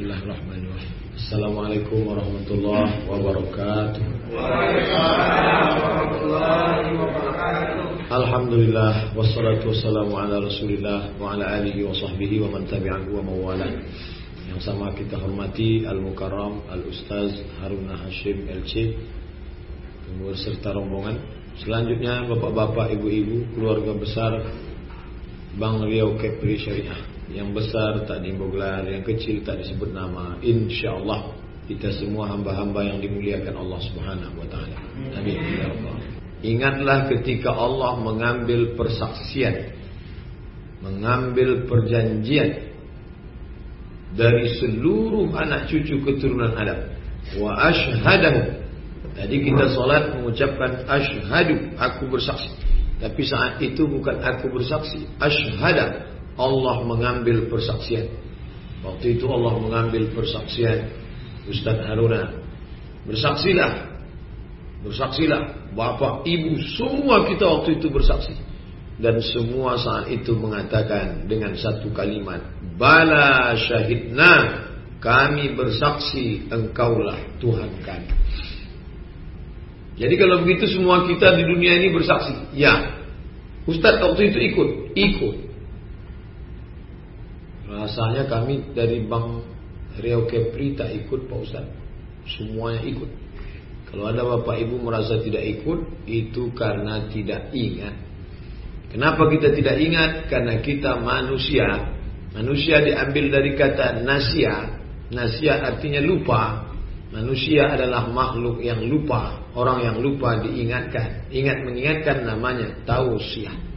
Bismillahirrahmanirrahim. Assalamualaikum warahmatullahi wabarakatuh. Alhamdulillah wassalatu wassalamu ala Rasulillah wa ala alihi wa sahbihi wa man tabi'ahu wa mawala. Yang sama kita hormati Al-Mukarram Al-Ustaz Haruna Hashim LC serta rombongan. Selanjutnya Bapak-bapak, Ibu-ibu, keluarga besar Bang Riau Kepri Syariah yang besar tak gelar, yang kecil tak disebut nama. Insya Allah kita semua hamba-hamba yang dimuliakan Allah Subhanahu Wa Taala. Amin. Ya Allah. Ingatlah ketika Allah mengambil persaksian, mengambil perjanjian dari seluruh anak cucu keturunan Adam. Wa ashhadahu. Tadi kita solat mengucapkan ashhadu, aku bersaksi. Tapi saat itu bukan aku bersaksi, ashhada Allah mengambil persaksian. Waktu itu Allah mengambil persaksian Ustaz Haruna. Bersaksilah. Bersaksilah. Bapak, ibu, semua kita waktu itu bersaksi. Dan semua saat itu mengatakan dengan satu kalimat. Bala syahidna. Kami bersaksi engkaulah Tuhan kami. Jadi kalau begitu semua kita di dunia ini bersaksi. Ya. Ustaz waktu itu ikut. Ikut. Rasanya kami dari Bang Riau Kepri tak ikut Pak Ustaz. Semuanya ikut. Kalau ada bapak ibu merasa tidak ikut, itu karena tidak ingat. Kenapa kita tidak ingat? Karena kita manusia. Manusia diambil dari kata nasia. Nasia artinya lupa. Manusia adalah makhluk yang lupa. Orang yang lupa diingatkan. Ingat mengingatkan namanya tausiah.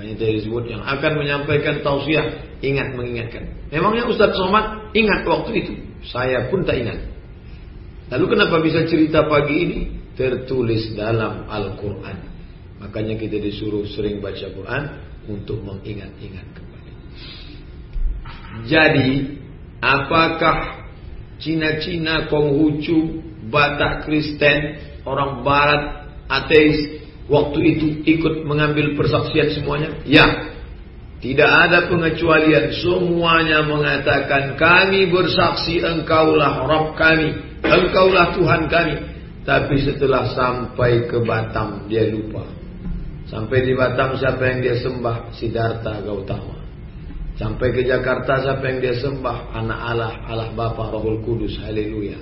Makanya tadi disebut yang akan menyampaikan tausiah ingat mengingatkan. Memangnya Ustaz Somad ingat waktu itu? Saya pun tak ingat. Lalu kenapa bisa cerita pagi ini? Tertulis dalam Al-Quran. Makanya kita disuruh sering baca Quran untuk mengingat-ingat kembali. Jadi, apakah Cina-Cina, Konghucu, Batak Kristen, orang Barat, ateis, waktu itu ikut mengambil persaksian semuanya? Ya, tidak ada pengecualian. Semuanya mengatakan Kami bersaksi engkaulah Rabb kami Engkaulah Tuhan kami. Tapi setelah sampai ke Batam Dia lupa. Sampai di Batam siapa yang dia sembah? Siddhartha Gautama. Sampai ke Jakarta siapa yang dia sembah? Anak Allah, Allah Bapa Rohul Kudus. Haleluya.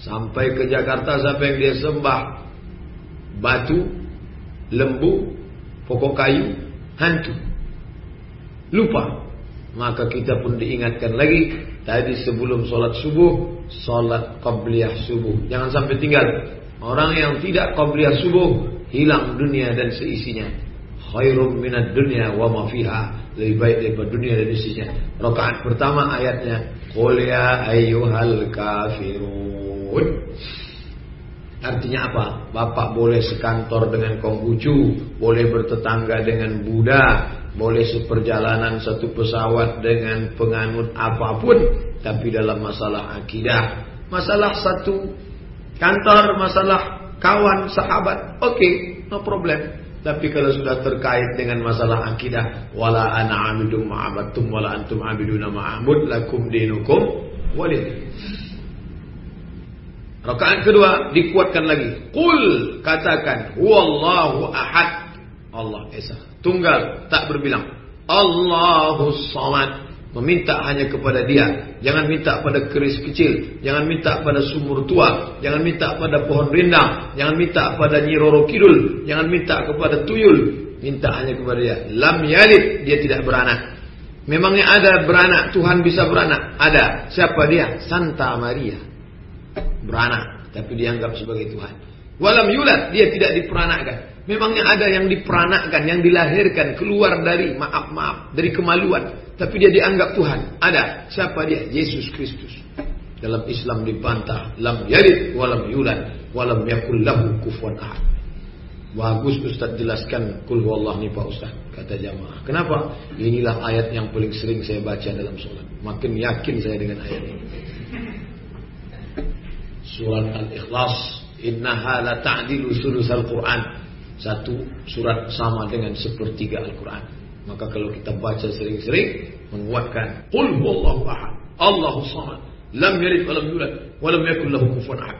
Sampai ke Jakarta siapa yang dia sembah? Batu Lembu Pokok kayu Hantu lupa. Maka kita pun diingatkan lagi tadi sebelum sholat subuh, sholat qabliyah subuh. Jangan sampai tinggal. Orang yang tidak qabliyah subuh hilang dunia dan seisinya. Khairum minad dunya wa ma fiha. Lebih baik daripada dunia dan isinya. Rakaat pertama ayatnya, Qul ya ayyuhal kafirun. Artinya apa? Bapak boleh sekantor dengan Konghucu, boleh bertetangga dengan Buddha, boleh seperjalanan satu pesawat dengan penganut apa pun Tapi dalam masalah akidah Masalah satu kantor, masalah kawan, sahabat Oke, okay, no problem Tapi kalau sudah terkait dengan masalah akidah Wala ana amidum ma'abattum Wala antum amiduna ma'abud Lakum dinukum walid Rakaat kedua dikuatkan lagi Qul katakan Wallahu ahad Allah Esa. Tunggal, tak berbilang. Allahu Samad. Meminta hanya kepada dia. Jangan minta pada keris kecil. Jangan minta pada sumur tua. Jangan minta pada pohon rindang. Jangan minta pada nyiroro kidul. Jangan minta kepada tuyul. Minta hanya kepada dia. Lam yalid. Dia tidak beranak. Memangnya ada beranak. Tuhan bisa beranak. Ada. Siapa dia? Santa Maria. Beranak. Tapi dianggap sebagai Tuhan. Walam yulat. Dia tidak diperanakkan. Memangnya ada yang diperanakkan, yang dilahirkan keluar dari maaf-maaf, dari kemaluan, tapi dia dianggap Tuhan. Ada. Siapa dia? Yesus Kristus. Dalam Islam dibantah, lam yalid walam yulad walam yakul lahu kufuwan ahad. Bagus Ustaz jelaskan kul huwallah nih Pak Ustaz kata jamaah. Kenapa? Inilah ayat yang paling sering saya baca dalam sholat. Makin yakin saya dengan ayat ini. Surat Al-Ikhlas, innaha la ta'dilu sulusal Qur'an. Satu surat sama dengan sepertiga Al-Quran. Maka kalau kita baca sering-sering menguatkan Qul huwallahu ahad. Allahu samad. Lam yalid wa lam yulad wa lam yakul lahu kufuwan ahad.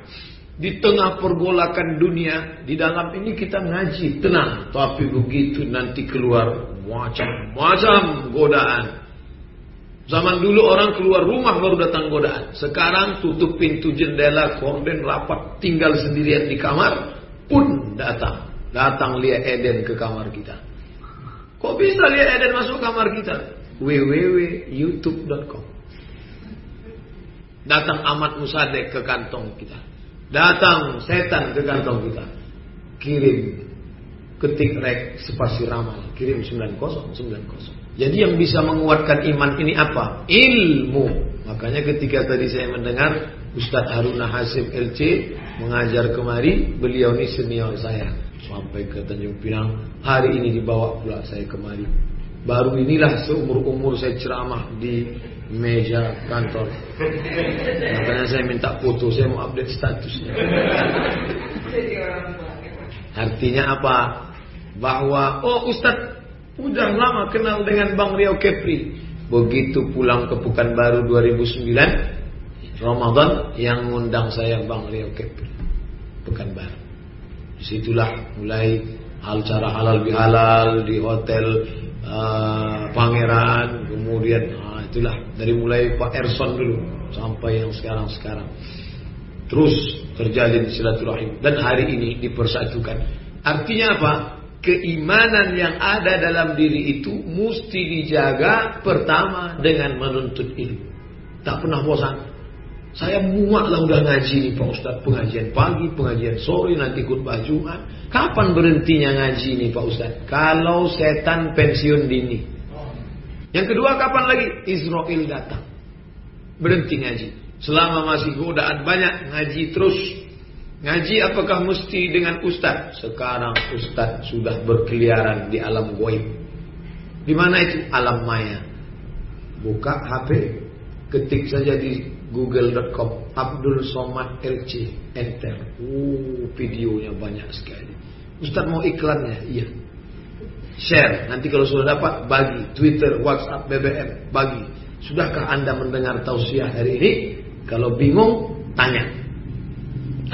Di tengah pergolakan dunia, di dalam ini kita ngaji, tenang. Tapi begitu nanti keluar macam-macam godaan. Zaman dulu orang keluar rumah baru datang godaan. Sekarang tutup pintu jendela, korden rapat, tinggal sendirian di kamar, pun datang. Datang Lia Eden ke kamar kita. Kok bisa Lia Eden masuk kamar kita? www.youtube.com Datang Ahmad Musadek ke kantong kita. Datang setan ke kantong kita. Kirim ketik rek spasi ramal, kirim 90 90. Jadi yang bisa menguatkan iman ini apa? Ilmu. Makanya ketika tadi saya mendengar Ustadz Haruna Hasim LC mengajar kemari, beliau ini senior saya sampai ke Tanjung Pinang. Hari ini dibawa pula saya kemari. Baru inilah seumur-umur saya ceramah di meja kantor. Makanya saya minta foto, saya mau update statusnya. Artinya apa? Bahwa oh Ustadz udah lama kenal dengan Bang Rio Kepri. Begitu pulang ke Pekanbaru 2009 Ramadan yang ngundang saya Bang Rio Kepri Pekanbaru. Di situlah mulai hal cara halal bihalal di hotel uh, pangeran, kemudian uh, itulah dari mulai Pak Erson dulu sampai yang sekarang-sekarang. Terus terjalin silaturahim dan hari ini dipersatukan. Artinya apa? Keimanan yang ada dalam diri itu mesti dijaga pertama dengan menuntut ilmu. Tak pernah bosan. Saya muak lah udah ngaji nih Pak Ustadz. Pengajian pagi, pengajian sore, nanti khutbah Jumat. Kapan berhentinya ngaji nih Pak Ustadz? Kalau setan pensiun dini. Yang kedua kapan lagi? Israel datang. Berhenti ngaji. Selama masih godaan banyak Ngaji terus Ngaji apakah mesti dengan Ustadz? Sekarang Ustadz sudah berkeliaran di alam goib. Di mana itu? Alam maya. Buka HP Ketik saja di google.com Abdul Somad LC enter. Uh videonya banyak sekali. Ustaz mau iklannya? Iya. Share. Nanti kalau sudah dapat bagi. Twitter WhatsApp BBM bagi. Sudahkah anda mendengar tausiah hari ini? Kalau bingung tanya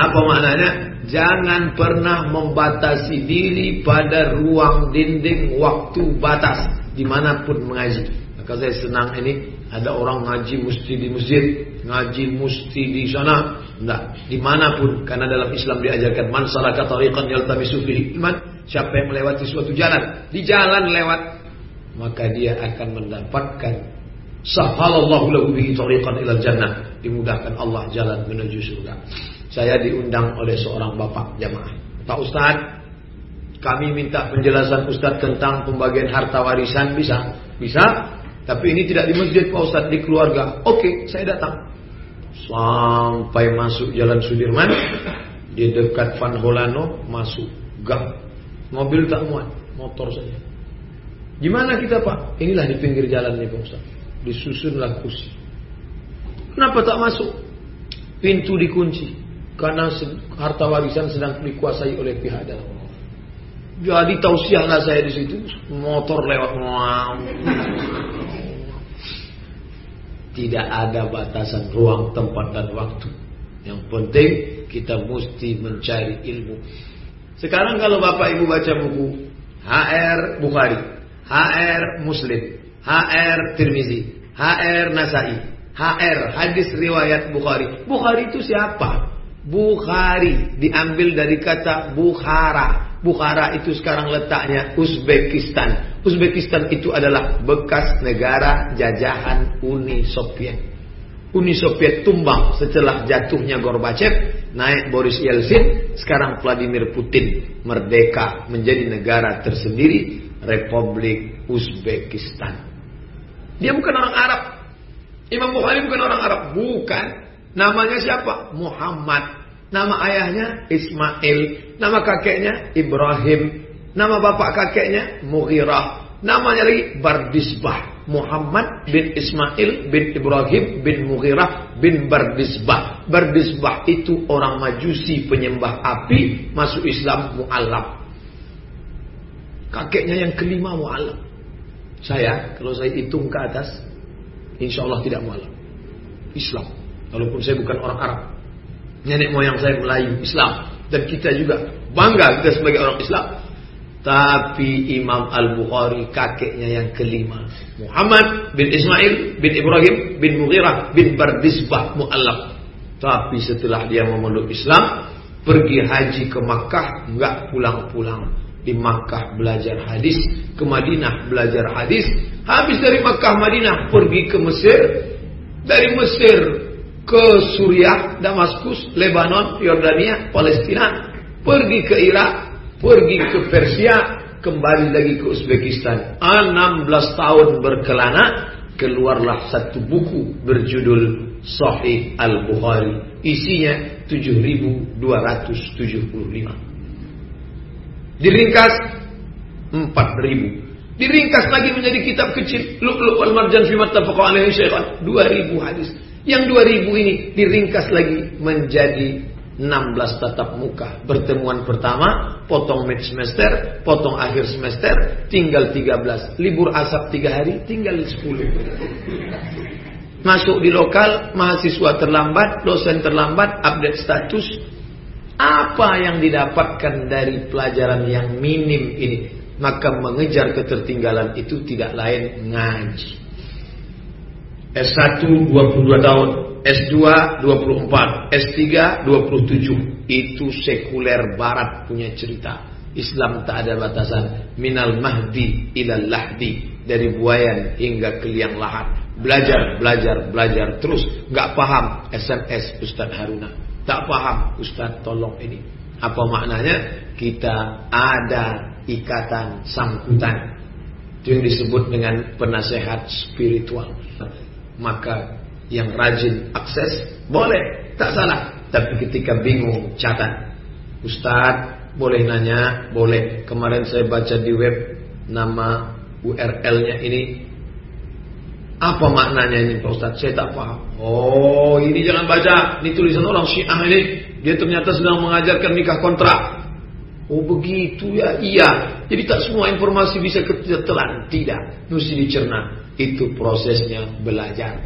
apa maknanya jangan pernah membatasi diri pada ruang dinding waktu batas di mana pun mengaji maka saya senang ini ada orang ngaji mesti di masjid, ngaji mesti di sana. Enggak, di mana pun. Karena dalam Islam diajarkan man salaka tariqan yaltamisu fihi iman. Siapa yang melewati suatu jalan, di jalan lewat, maka dia akan mendapatkan sahalallahu lahu bihi tariqan ilal jannah. Dimudahkan Allah jalan menuju surga. Saya diundang oleh seorang bapak jamaah. Pak Ustaz, kami minta penjelasan Ustaz tentang pembagian harta warisan bisa? Bisa? Tapi ini tidak di masjid Pak Ustaz, di keluarga. Oke, saya datang. Sampai masuk Jalan Sudirman, di dekat Van Holano, masuk gang. Mobil tak muat, motor saja. Gimana kita Pak? Inilah di pinggir jalan nih Pak Ustaz. Disusunlah kursi. Kenapa tak masuk? Pintu dikunci. Karena harta warisan sedang dikuasai oleh pihak dalam. Jadi tausiahlah saya di situ, motor lewat. Tidak ada batasan ruang, tempat dan waktu. Yang penting kita mesti mencari ilmu. Sekarang kalau Bapak Ibu baca buku HR Bukhari, HR Muslim, HR Tirmizi, HR Nasai, HR hadis riwayat Bukhari. Bukhari itu siapa? Bukhari diambil dari kata Bukhara. Bukhara itu sekarang letaknya Uzbekistan. Uzbekistan itu adalah bekas negara jajahan Uni Soviet. Uni Soviet tumbang setelah jatuhnya Gorbachev, naik Boris Yeltsin, sekarang Vladimir Putin merdeka menjadi negara tersendiri, Republik Uzbekistan. Dia bukan orang Arab. Imam Bukhari bukan orang Arab, bukan. Namanya siapa? Muhammad. Nama ayahnya Ismail. Nama kakeknya Ibrahim. Nama bapak kakeknya Mughirah. Namanya lagi Bardisbah. Muhammad bin Ismail bin Ibrahim bin Mughirah bin Bardisbah. Bardisbah itu orang majusi penyembah api. Masuk Islam mu'alaf. Kakeknya yang kelima mu'alaf. Saya, kalau saya hitung ke atas, insya Allah tidak mu'alaf. Islam. Walaupun saya bukan orang Arab. Nenek moyang saya Melayu, Islam. Dan kita juga bangga kita sebagai orang Islam. Tapi Imam Al-Bukhari kakeknya yang kelima. Muhammad bin Ismail bin Ibrahim bin Mughirah bin Bardisbah Mu'allaf. Tapi setelah dia memeluk Islam, pergi haji ke Makkah, enggak pulang-pulang. Di Makkah belajar hadis, ke Madinah belajar hadis. Habis dari Makkah Madinah pergi ke Mesir. Dari Mesir ke Suriah, Damaskus, Lebanon, Yordania, Palestina. Pergi ke Irak, pergi ke Persia, kembali lagi ke Uzbekistan. 16 tahun berkelana, keluarlah satu buku berjudul Sahih Al-Bukhari. Isinya 7275. Diringkas 4000. Diringkas lagi menjadi kitab kecil Lu'lu' wal Marjan fi mattafaqa alaihi syaitan 2000 hadis. Yang 2000 ini diringkas lagi menjadi 16 tatap muka. Pertemuan pertama, potong mid semester, potong akhir semester, tinggal 13. Libur asap 3 hari, tinggal 10. Masuk di lokal, mahasiswa terlambat, dosen terlambat, update status. Apa yang didapatkan dari pelajaran yang minim ini? Maka mengejar ketertinggalan itu tidak lain ngaji. S1 22 tahun, S2 24, S3 27. Itu sekuler barat punya cerita. Islam tak ada batasan. Minal mahdi ilal lahdi. Dari buayan hingga ke liang lahat. Belajar, belajar, belajar terus. Gak paham SMS Ustadz Haruna. Tak paham Ustadz tolong ini. Apa maknanya? Kita ada ikatan sangkutan. Itu yang disebut dengan penasehat spiritual. Maka yang rajin akses boleh, tak salah. Tapi ketika bingung catat. Ustadz boleh nanya, boleh. Kemarin saya baca di web nama URL-nya ini apa maknanya ini Pak Ustadz? Saya tak paham. Oh, ini jangan baca. Ini tulisan orang Syiah ini. Dia ternyata sedang mengajarkan nikah kontrak. Oh begitu ya, iya. Jadi tak semua informasi bisa ketelan. Tidak, mesti dicerna. Itu prosesnya belajar.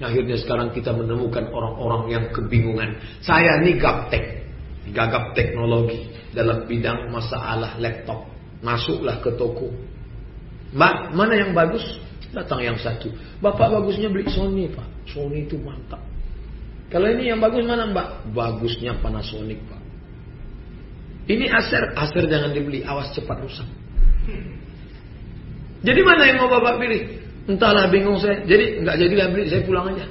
Akhirnya sekarang kita menemukan orang-orang yang kebingungan. Saya ini gaptek, gagap teknologi dalam bidang masalah laptop. Masuklah ke toko. Mbak, mana yang bagus? Datang yang satu. Bapak bagusnya beli Sony, Pak. Sony itu mantap. Kalau ini yang bagus mana, Mbak? Bagusnya Panasonic, Pak. Ini Acer, Acer jangan dibeli, awas cepat rusak. Jadi mana yang mau Bapak pilih? Entahlah bingung saya. Jadi nggak jadilah beli, saya pulang aja.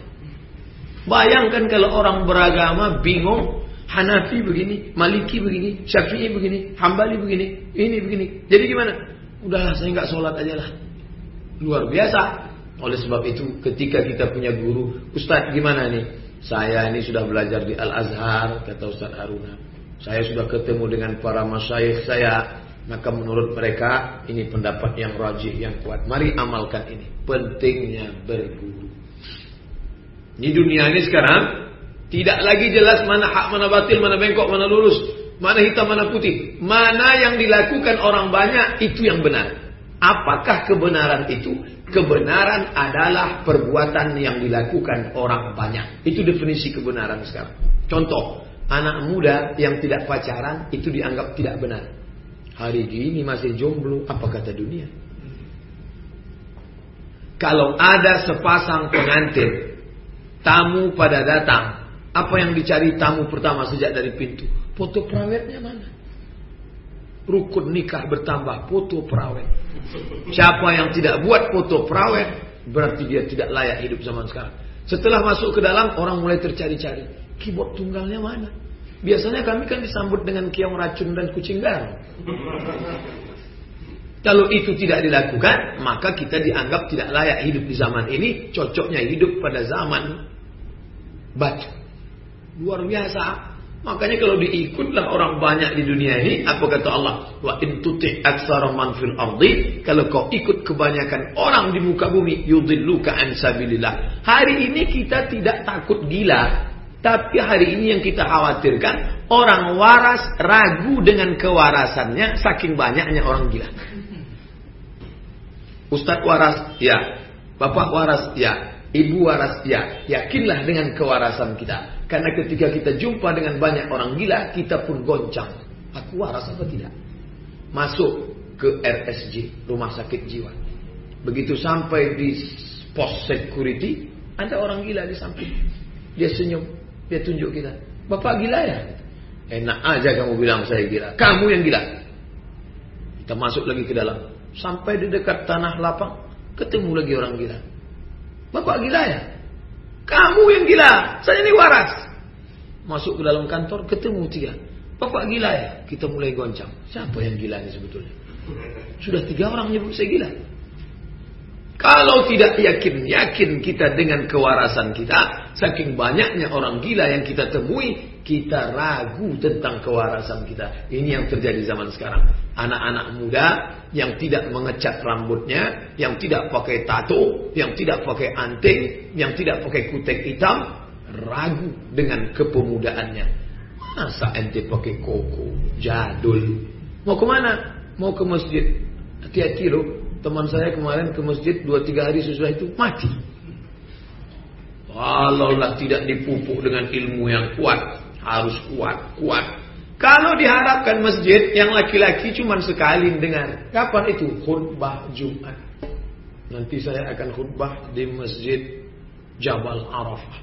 Bayangkan kalau orang beragama bingung, Hanafi begini, Maliki begini, Syafi'i begini, Hambali begini, ini begini. Jadi gimana? Udahlah saya nggak sholat aja lah. Luar biasa. Oleh sebab itu ketika kita punya guru, Ustadz gimana nih? Saya ini sudah belajar di Al Azhar, kata Ustadz Haruna. Saya sudah ketemu dengan para masyayikh saya, maka menurut mereka ini pendapat yang rajih yang kuat. Mari amalkan ini. Pentingnya berguru. Di dunia ini sekarang tidak lagi jelas mana hak, mana batil, mana bengkok, mana lurus, mana hitam, mana putih. Mana yang dilakukan orang banyak itu yang benar. Apakah kebenaran itu? Kebenaran adalah perbuatan yang dilakukan orang banyak. Itu definisi kebenaran sekarang. Contoh, anak muda yang tidak pacaran itu dianggap tidak benar. Hari ini masih jomblo, apa kata dunia? Kalau ada sepasang pengantin, tamu pada datang, apa yang dicari tamu pertama sejak dari pintu? Foto perawetnya mana? Rukun nikah bertambah, foto perawet. Siapa yang tidak buat foto perawet, berarti dia tidak layak hidup zaman sekarang. Setelah masuk ke dalam, orang mulai tercari-cari. Keyboard tunggalnya mana? Biasanya kami kan disambut dengan kiong racun dan kucing garam. Kalau itu tidak dilakukan, maka kita dianggap tidak layak hidup di zaman ini. Cocoknya hidup pada zaman batu. Luar biasa. Makanya kalau diikutlah orang banyak di dunia ini, apa kata Allah? Wa in man fil ardi, kalau kau ikut kebanyakan orang di muka bumi, yudilluka an sabilillah. Hari ini kita tidak takut gila, tapi hari ini yang kita khawatirkan orang waras ragu dengan kewarasannya saking banyaknya orang gila. Ustadz waras, ya. Bapak waras, ya. Ibu waras ya, yakinlah dengan kewarasan kita. Karena ketika kita jumpa dengan banyak orang gila, kita pun goncang. Aku waras apa tidak? Masuk ke RSJ, rumah sakit jiwa. Begitu sampai di pos security, ada orang gila di samping. Dia senyum, dia tunjuk kita. Bapak gila ya? Enak aja kamu bilang saya gila. Kamu yang gila. Kita masuk lagi ke dalam. Sampai di dekat tanah lapang, ketemu lagi orang gila. Bapak gila ya? Kamu yang gila, saya ini waras. Masuk ke dalam kantor, ketemu tiga. Bapak gila ya? Kita mulai goncang. Siapa yang gila ini sebetulnya? Sudah tiga orang nyebut saya gila. Kalau tidak yakin, yakin kita dengan kewarasan kita, saking banyaknya orang gila yang kita temui, kita ragu tentang kewarasan kita. Ini yang terjadi zaman sekarang. Anak-anak muda yang tidak mengecat rambutnya, yang tidak pakai tato, yang tidak pakai anting, yang tidak pakai kutek hitam, ragu dengan kepemudaannya. Masa ente pakai koko, jadul. Mau ke mana? Mau ke masjid. Hati-hati loh. Teman saya kemarin ke masjid dua tiga hari sesudah itu mati. Kalaulah tidak dipupuk dengan ilmu yang kuat, harus kuat, kuat. Kalau diharapkan masjid yang laki-laki cuma sekali dengar. Kapan itu? Khutbah Jumat. Nanti saya akan khutbah di masjid Jabal Arafah.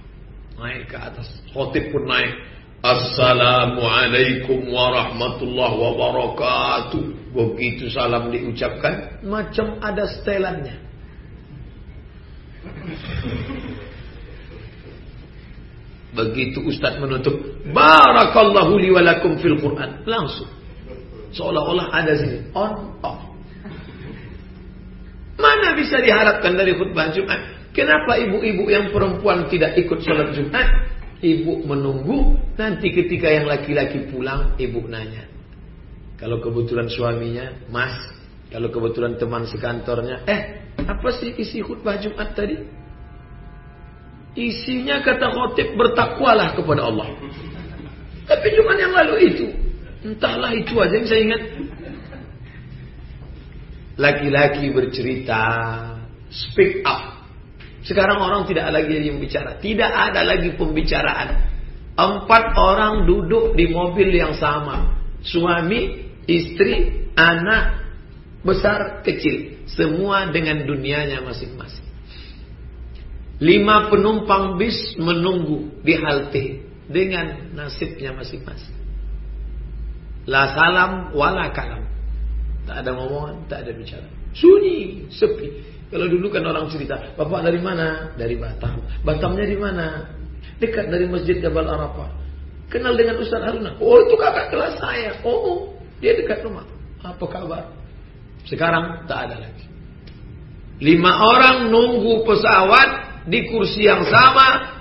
Naik ke atas. Khotib pun naik. Assalamualaikum warahmatullahi wabarakatuh. Begitu salam diucapkan, macam ada setelannya. Begitu Ustaz menutup, Barakallahu liwalakum fil Quran. Langsung. Seolah-olah ada sini. On, off. Mana bisa diharapkan dari khutbah Jumat? Kenapa ibu-ibu yang perempuan tidak ikut sholat Jumat? Ibu menunggu, nanti ketika yang laki-laki pulang, ibu nanya. Kalau kebetulan suaminya, mas. Kalau kebetulan teman sekantornya, eh, apa sih isi khutbah Jumat tadi? Isinya kata khotib bertakwalah kepada Allah. Tapi cuma yang lalu itu. Entahlah itu aja yang saya ingat. Laki-laki bercerita, speak up. Sekarang orang tidak lagi yang bicara. Tidak ada lagi pembicaraan. Empat orang duduk di mobil yang sama. Suami, istri, anak, besar, kecil. Semua dengan dunianya masing-masing. Lima penumpang bis menunggu di halte. Dengan nasibnya masing-masing. La salam, wala kalam. Tak ada ngomongan, tak ada bicara. Sunyi, sepi. Kalau dulu kan orang cerita, Bapak dari mana? Dari Batam. Batamnya di mana? Dekat dari Masjid Jabal Arafah. Kenal dengan Ustaz Haruna. Oh, itu kakak kelas saya. Oh, dia dekat rumah. Apa kabar? Sekarang tak ada lagi. Lima orang nunggu pesawat di kursi yang sama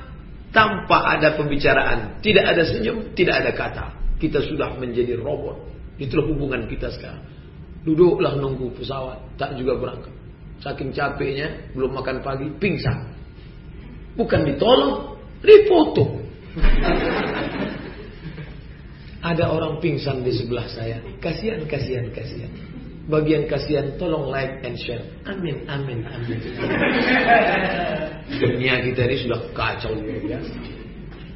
tanpa ada pembicaraan. Tidak ada senyum, tidak ada kata. Kita sudah menjadi robot. Itulah hubungan kita sekarang. Duduklah nunggu pesawat, tak juga berangkat. Saking capeknya, belum makan pagi, pingsan. Bukan ditolong, dipoto. Ada orang pingsan di sebelah saya. Kasihan, kasihan, kasihan. Bagian kasihan, tolong like and share. Amin, amin, amin. Dunia kita ini sudah kacau biasa.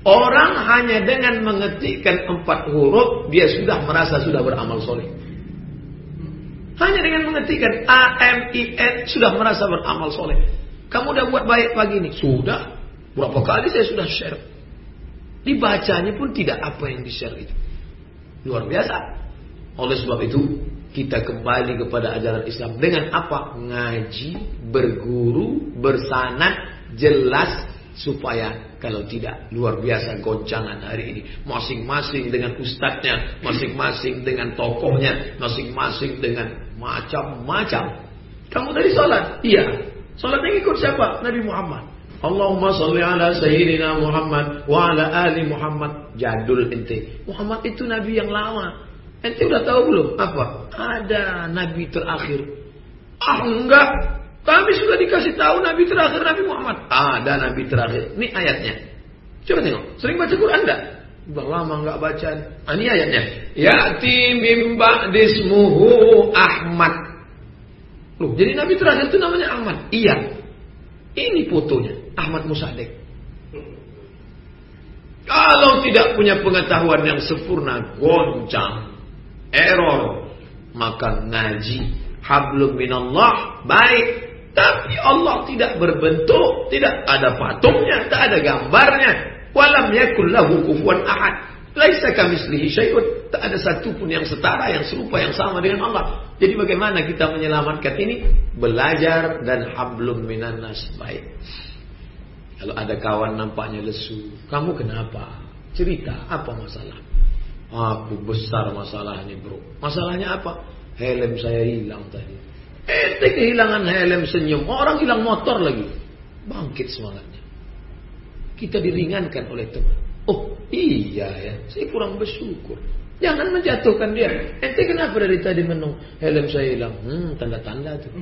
Orang hanya dengan mengetikkan empat huruf, dia sudah merasa sudah beramal soleh. Hanya dengan mengetikkan A, M, I, N sudah merasa beramal soleh. Kamu udah buat baik pagi ini? Sudah. Berapa kali saya sudah share. Dibacanya pun tidak apa yang di-share itu. Luar biasa. Oleh sebab itu, kita kembali kepada ajaran Islam. Dengan apa? Ngaji, berguru, bersanat, jelas, supaya kalau tidak luar biasa goncangan hari ini masing-masing dengan ustadznya masing-masing dengan tokohnya masing-masing dengan macam-macam. Kamu tadi sholat? Iya. Sholat yang ikut siapa? Nabi Muhammad. Allahumma salli ala sayyidina Muhammad wa ala ali Muhammad. Jadul ente. Muhammad itu nabi yang lama. Ente udah tahu belum? Apa? Ada nabi terakhir. Ah enggak. Kami sudah dikasih tahu nabi terakhir Nabi Muhammad. Ada nabi terakhir. Ini ayatnya. Coba tengok. Sering baca Quran enggak? Udah lama nggak baca. Ah, ini ayatnya. Yati mimba dismuhu Ahmad. Loh, jadi Nabi terakhir itu namanya Ahmad. Iya. Ini fotonya Ahmad Musadek. Kalau tidak punya pengetahuan yang sempurna, goncang, error, maka ngaji hablum minallah baik. Tapi Allah tidak berbentuk, tidak ada patungnya, tak ada gambarnya. Walam yakul lahu kufuwan ahad. Laisa kamislihi syai'un. Tak ada satu pun yang setara, yang serupa, yang sama dengan Allah. Jadi bagaimana kita menyelamatkan ini? Belajar dan hablum minan nas baik. Kalau ada kawan nampaknya lesu, kamu kenapa? Cerita, apa masalah? Aku besar masalahnya bro. Masalahnya apa? Helm saya hilang tadi. Eh, kehilangan helm senyum. Orang hilang motor lagi. Bangkit semangatnya. Kita diringankan oleh teman. Oh iya ya, saya kurang bersyukur. Jangan menjatuhkan dia. Ente kenapa dari tadi menung helm saya hilang? Hmm, tanda-tanda tuh.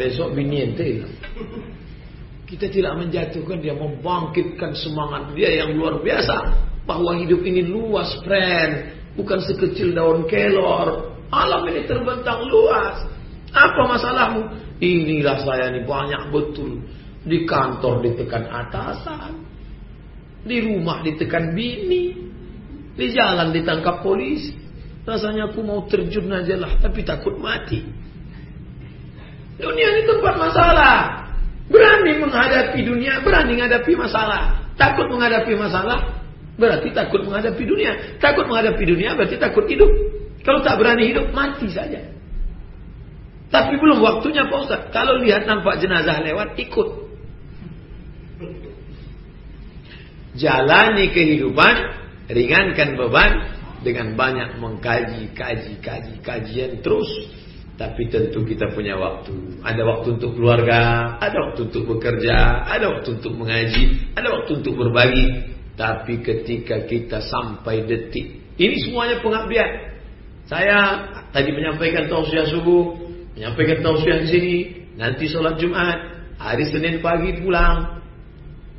Besok bini ente hilang. Kita tidak menjatuhkan dia, membangkitkan semangat dia yang luar biasa. Bahwa hidup ini luas, friend. Bukan sekecil daun kelor. Alam ini terbentang luas. Apa masalahmu? Inilah saya ini banyak betul. Di kantor ditekan atasan. Di rumah ditekan bini. Di jalan ditangkap polisi. Rasanya aku mau terjun aja lah. Tapi takut mati. Dunia ini tempat masalah. Berani menghadapi dunia. Berani menghadapi masalah. Takut menghadapi masalah. Berarti takut menghadapi dunia. Takut menghadapi dunia berarti takut hidup. Kalau tak berani hidup, mati saja. Tapi belum waktunya Pak Ustaz. Kalau lihat nampak jenazah lewat, ikut. Jalani kehidupan, ringankan beban dengan banyak mengkaji, kaji, kaji, kajian terus. Tapi tentu kita punya waktu. Ada waktu untuk keluarga, ada waktu untuk bekerja, ada waktu untuk mengaji, ada waktu untuk berbagi. Tapi ketika kita sampai detik, ini semuanya pengabdian. Saya tadi menyampaikan tausiah subuh, menyampaikan tausiah di sini, nanti sholat Jumat, hari Senin pagi pulang,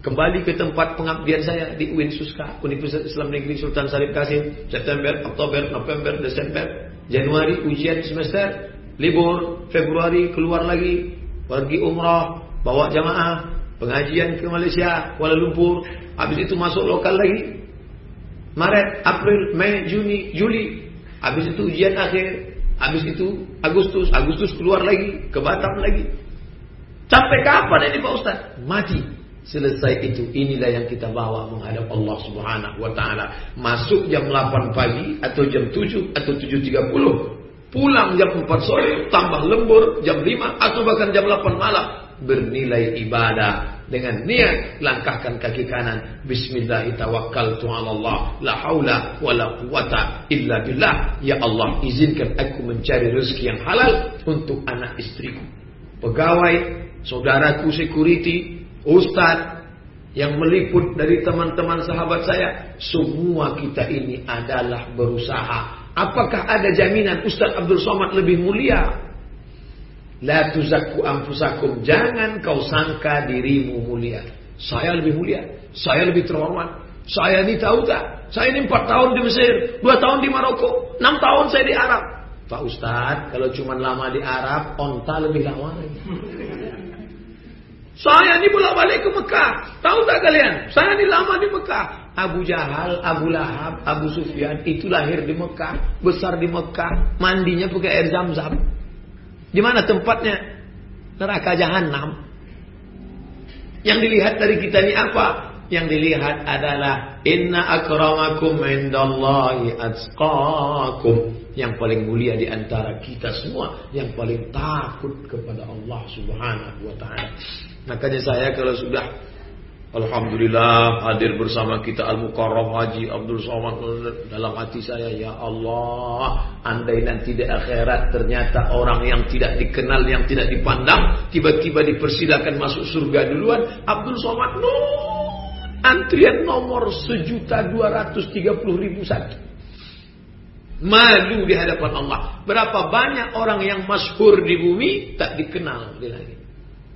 Kembali ke tempat pengabdian saya di UIN Suska, Universitas Islam Negeri Sultan Salim Kasim, September, Oktober, November, Desember, Januari ujian semester, libur, Februari keluar lagi, pergi umrah, bawa jamaah, pengajian ke Malaysia, Kuala Lumpur, habis itu masuk lokal lagi. Maret, April, Mei, Juni, Juli, habis itu ujian akhir, habis itu Agustus, Agustus keluar lagi, ke Batam lagi. Sampai kapan ini Pak Ustaz? Mati. Selesai itu inilah yang kita bawa menghadap Allah Subhanahu wa taala. Masuk jam 8 pagi atau jam 7 atau 7.30. Pulang jam 4 sore, tambah lembur jam 5 atau bahkan jam 8 malam bernilai ibadah dengan niat langkahkan kaki kanan bismillahirrahmanirrahim la haula wala quwata illa billah ya Allah izinkan aku mencari rezeki yang halal untuk anak istriku pegawai saudaraku security Ustadz yang meliput dari teman-teman sahabat saya, semua kita ini adalah berusaha. Apakah ada jaminan Ustadz Abdul Somad lebih mulia? La tuzakku amfusakum. Jangan kau sangka dirimu mulia. Saya lebih mulia. Saya lebih terhormat. Saya ini tahu tak? Saya ini empat tahun di Mesir, dua tahun di Maroko, enam tahun saya di Arab. Pak Ustadz, kalau cuma lama di Arab, onta lebih lama lagi. Saya ini bolak balik ke Mekah. Tahu tak kalian? Saya ini lama di Mekah. Abu Jahal, Abu Lahab, Abu Sufyan itu lahir di Mekah, besar di Mekah, mandinya pakai air zam-zam. Di mana tempatnya? Neraka jahanam. Yang dilihat dari kita ini apa? Yang dilihat adalah inna akramakum indallahi atqakum. Yang paling mulia di antara kita semua, yang paling takut kepada Allah Subhanahu wa taala. Makanya saya kalau sudah Alhamdulillah hadir bersama kita Al-Mukarram Haji Abdul Somad. Dalam hati saya ya Allah andai nanti di akhirat ternyata orang yang tidak dikenal yang tidak dipandang tiba-tiba dipersilakan masuk surga duluan Abdul Somad no. Antrian nomor sejuta dua ratus tiga puluh ribu satu. Malu di hadapan Allah. Berapa banyak orang yang masyhur di bumi tak dikenal di langit.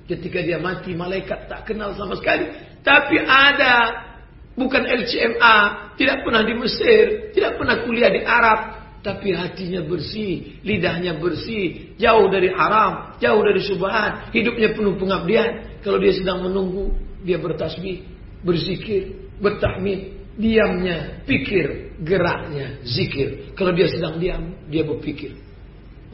Ketika dia mati malaikat tak kenal sama sekali. Tapi ada bukan LCMA, tidak pernah di Mesir, tidak pernah kuliah di Arab, tapi hatinya bersih, lidahnya bersih, jauh dari haram, jauh dari subhat, hidupnya penuh pengabdian. Kalau dia sedang menunggu, dia bertasbih, berzikir, bertahmid, diamnya pikir, geraknya zikir. Kalau dia sedang diam, dia berpikir.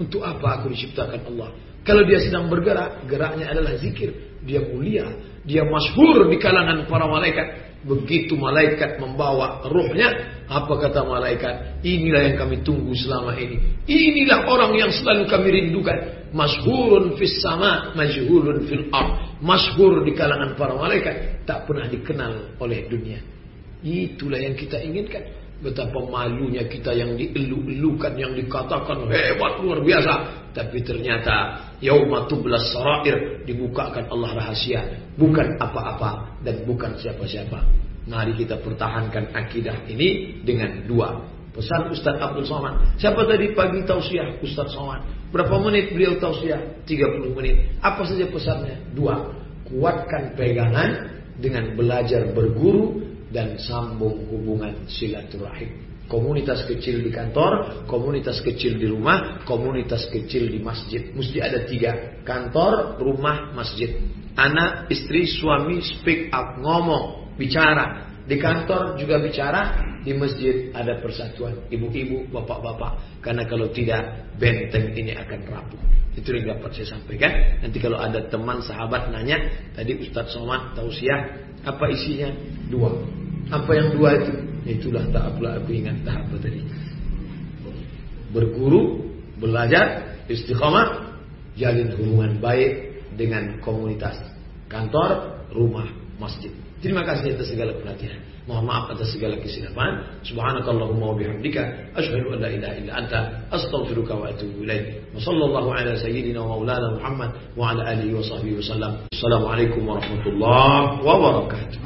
Untuk apa aku diciptakan Allah? Kalau dia sedang bergerak, geraknya adalah zikir. Dia mulia, dia masyhur di kalangan para malaikat. Begitu malaikat membawa ruhnya, apa kata malaikat? Inilah yang kami tunggu selama ini. Inilah orang yang selalu kami rindukan. Masyhurun fis sama, masyhurun fil ard. Masyhur di kalangan para malaikat, tak pernah dikenal oleh dunia. Itulah yang kita inginkan. Betapa malunya kita yang dielu-elukan, yang dikatakan hebat luar biasa. Tapi ternyata yaumatublas sarair dibukakan Allah rahasia. Bukan apa-apa dan bukan siapa-siapa. Mari kita pertahankan akidah ini dengan dua. Pesan Ustaz Abdul Somad. Siapa tadi pagi tausiah Ustaz Somad? Berapa menit beliau tausiah? 30 menit. Apa saja pesannya? Dua. Kuatkan pegangan dengan belajar berguru dan sambung hubungan silaturahim. Komunitas kecil di kantor, komunitas kecil di rumah, komunitas kecil di masjid. Mesti ada tiga. Kantor, rumah, masjid. Anak, istri, suami speak up, ngomong, bicara. Di kantor juga bicara, di masjid ada persatuan. Ibu-ibu, bapak-bapak. Karena kalau tidak, benteng ini akan rapuh. Itu yang dapat saya sampaikan. Nanti kalau ada teman sahabat nanya, tadi Ustadz Somad tausiah, apa isinya? Dua. Apa yang dua itu? Itulah tak pula aku ingat tak apa tadi. Berguru, belajar, istiqamah, jalin hubungan baik dengan komunitas, kantor, rumah, masjid. Terima kasih atas segala perhatian. Mohon maaf atas segala kesilapan. Subhanakallahumma wa bihamdika asyhadu an la ilaha illa anta astaghfiruka wa atubu ilaik. Wa sallallahu ala sayyidina wa maulana Muhammad wa ala alihi wa sahbihi wasallam. Assalamualaikum warahmatullahi wabarakatuh.